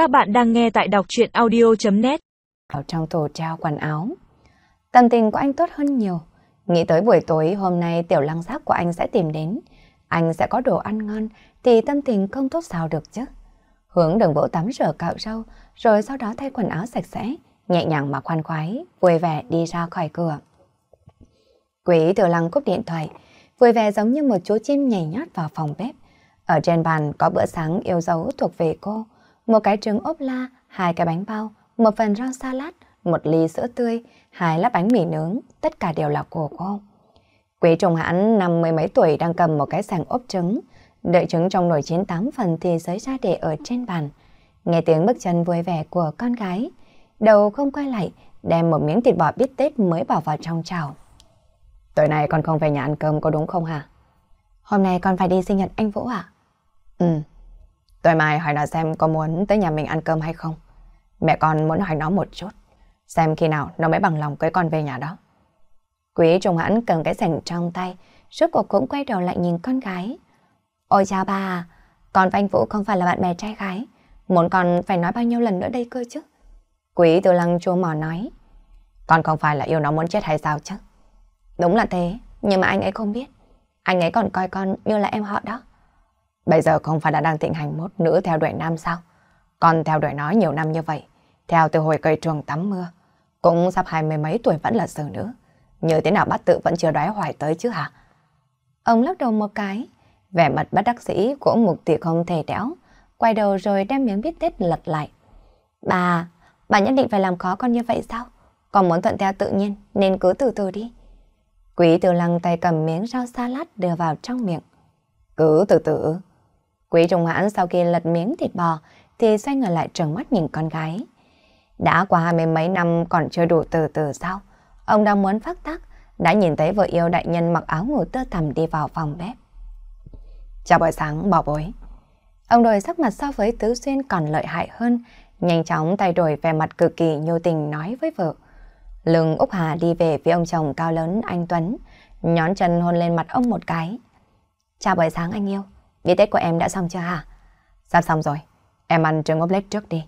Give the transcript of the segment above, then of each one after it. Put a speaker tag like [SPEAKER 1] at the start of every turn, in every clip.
[SPEAKER 1] Các bạn đang nghe tại đọc chuyện audio.net
[SPEAKER 2] Ở trong tủ treo quần áo. Tâm tình của anh tốt hơn nhiều. Nghĩ tới buổi tối hôm nay tiểu lăng giác của anh sẽ tìm đến. Anh sẽ có đồ ăn ngon thì tâm tình không tốt sao được chứ. Hướng đường bộ tắm rửa cạo râu rồi sau đó thay quần áo sạch sẽ, nhẹ nhàng mà khoan khoái, vui vẻ đi ra khỏi cửa. Quý tiểu lăng cúp điện thoại, vui vẻ giống như một chú chim nhảy nhót vào phòng bếp. Ở trên bàn có bữa sáng yêu dấu thuộc về cô, một cái trứng ốp la, hai cái bánh bao, một phần rau salad, một ly sữa tươi, hai lát bánh mì nướng, tất cả đều là của cô. Quý trùng hãn năm mươi mấy tuổi đang cầm một cái sàng ốp trứng, đợi trứng trong nồi chín tám phần thì giới ra để ở trên bàn. Nghe tiếng bước chân vui vẻ của con gái, đầu không quay lại, đem một miếng thịt bò bít tết mới bỏ vào trong chảo. Tối nay con không về nhà ăn cơm có đúng không hả? Hôm nay con phải đi sinh nhật anh Vũ à? Ừ. Tối mai hỏi nó xem có muốn tới nhà mình ăn cơm hay không. Mẹ con muốn hỏi nó một chút. Xem khi nào nó mới bằng lòng cưới con về nhà đó. Quý trùng hãn cầm cái sành trong tay, rốt cuộc cũng quay đầu lại nhìn con gái. Ôi chào bà, con và anh Vũ không phải là bạn bè trai gái. Muốn con phải nói bao nhiêu lần nữa đây cơ chứ? Quý từ lăng chua mò nói. Con không phải là yêu nó muốn chết hay sao chứ? Đúng là thế, nhưng mà anh ấy không biết. Anh ấy còn coi con như là em họ đó. Bây giờ không phải đã đang thịnh hành mốt nữ theo đuổi nam sao? Con theo đuổi nó nhiều năm như vậy, theo từ hồi cây trường tắm mưa. Cũng sắp hai mươi mấy tuổi vẫn là sự nữ. Như thế nào bát tự vẫn chưa đoái hoài tới chứ hả? Ông lắc đầu một cái, vẻ mặt bất đắc sĩ của mục tỷ không thể đéo, quay đầu rồi đem miếng bít tết lật lại. Bà, bà nhất định phải làm khó con như vậy sao? Con muốn thuận theo tự nhiên nên cứ từ từ đi. Quý từ lăng tay cầm miếng rau salad đưa vào trong miệng. Cứ từ từ. Quý Trung hãn sau khi lật miếng thịt bò thì xoay người lại trừng mắt nhìn con gái. Đã qua hai mươi mấy năm còn chưa đủ từ từ sao? Ông đang muốn phát tác, đã nhìn thấy vợ yêu đại nhân mặc áo ngủ tơ thầm đi vào phòng bếp. Chào buổi sáng, bảo bối. Ông đổi sắc mặt so với Tứ Xuyên còn lợi hại hơn, nhanh chóng thay đổi vẻ mặt cực kỳ nhu tình nói với vợ. Lưng Úc Hà đi về phía ông chồng cao lớn anh Tuấn, nhón chân hôn lên mặt ông một cái. Chào buổi sáng anh yêu, bữa Tết của em đã xong chưa hả? Sắp xong rồi, em ăn trứng ốp lết trước đi.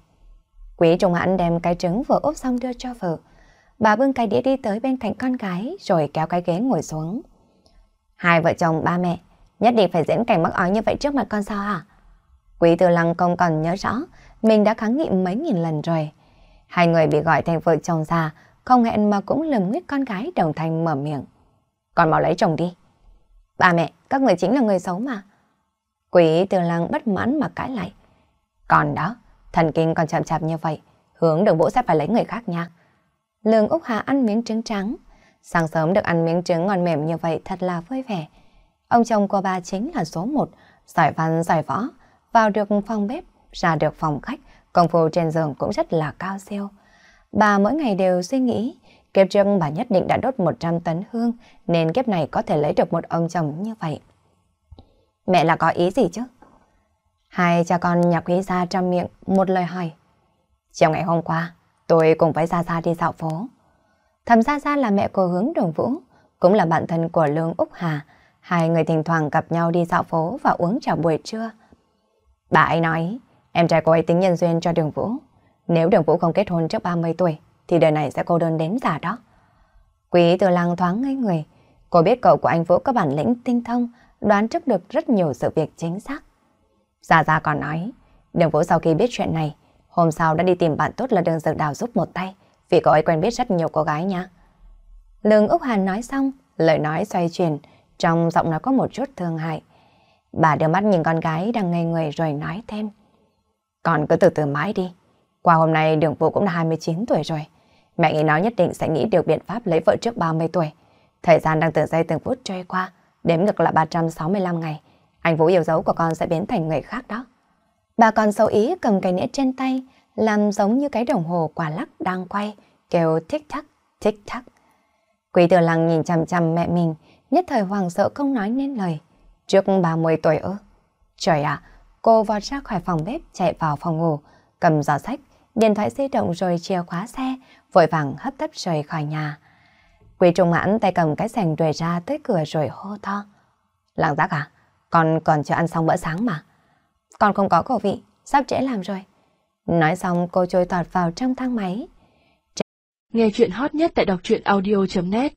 [SPEAKER 2] Quý Trung Hãn đem cái trứng vừa ốp xong đưa cho vợ. Bà bưng cái đĩa đi tới bên cạnh con gái rồi kéo cái ghế ngồi xuống. Hai vợ chồng ba mẹ nhất định phải diễn cảnh mắc ói như vậy trước mặt con sao hả? Quý Tư Lăng không còn nhớ rõ mình đã kháng nghị mấy nghìn lần rồi. Hai người bị gọi thành vợ chồng già không hẹn mà cũng lườm nguyết con gái đồng thanh mở miệng. Con mau lấy chồng đi. Ba mẹ, các người chính là người xấu mà. Quỷ Tư Lăng bất mãn mà cãi lại. Còn đó, thần kinh còn chậm chạp như vậy, hướng đường vũ sẽ phải lấy người khác nha. Lương Úc Hà ăn miếng trứng trắng. Sáng sớm được ăn miếng trứng ngon mềm như vậy thật là vui vẻ. Ông chồng của bà chính là số một, giỏi văn giỏi võ, vào được phòng bếp, ra được phòng khách, công phu trên giường cũng rất là cao siêu. Bà mỗi ngày đều suy nghĩ, kiếp trước bà nhất định đã đốt 100 tấn hương, nên kiếp này có thể lấy được một ông chồng như vậy. Mẹ là có ý gì chứ? Hai cha con nhạc quý ra trong miệng một lời hỏi. Chiều ngày hôm qua, tôi cùng với Gia Gia đi dạo phố. Thầm Gia Gia là mẹ của hướng đồng vũ, cũng là bạn thân của Lương Úc Hà. Hai người thỉnh thoảng gặp nhau đi dạo phố và uống trà buổi trưa. Bà ấy nói, em trai cô ấy tính nhân duyên cho đường vũ. Nếu đường vũ không kết hôn trước 30 tuổi, thì đời này sẽ cô đơn đến già đó. Quý từ lăng thoáng ngây người. Cô biết cậu của anh Vũ có bản lĩnh tinh thông, đoán trước được rất nhiều sự việc chính xác. Gia Gia còn nói, đường Vũ sau khi biết chuyện này, hôm sau đã đi tìm bạn tốt là đường dược đào giúp một tay, vì cậu ấy quen biết rất nhiều cô gái nha. Lương Úc Hàn nói xong, lời nói xoay chuyển, trong giọng nói có một chút thương hại. Bà đưa mắt nhìn con gái đang ngây người rồi nói thêm. Còn cứ từ từ mãi đi. Qua hôm nay đường Vũ cũng đã 29 tuổi rồi. Mẹ nghĩ nói nhất định sẽ nghĩ được biện pháp lấy vợ trước 30 tuổi. Thời gian đang từng giây từng phút trôi qua, đếm ngược là 365 ngày. Anh Vũ yêu dấu của con sẽ biến thành người khác đó. Bà còn sâu ý cầm cái nĩa trên tay, làm giống như cái đồng hồ quả lắc đang quay, kêu thích thắc, thích thắc. Quý tử lăng nhìn chằm chằm mẹ mình, nhất thời hoàng sợ không nói nên lời. Trước 30 tuổi ư? Trời ạ, cô vọt ra khỏi phòng bếp chạy vào phòng ngủ, cầm giỏ sách, điện thoại di động rồi chìa khóa xe, vội vàng hấp tấp rời khỏi nhà. Quý trung mãn tay cầm cái sành rời ra tới cửa rồi hô to. Lạng giác à? Con còn chưa ăn xong bữa sáng mà. Con không có khẩu vị, sắp trễ làm rồi. Nói xong cô trôi tọt vào trong thang máy.
[SPEAKER 1] Nghe chuyện hot nhất tại đọc truyện audio.net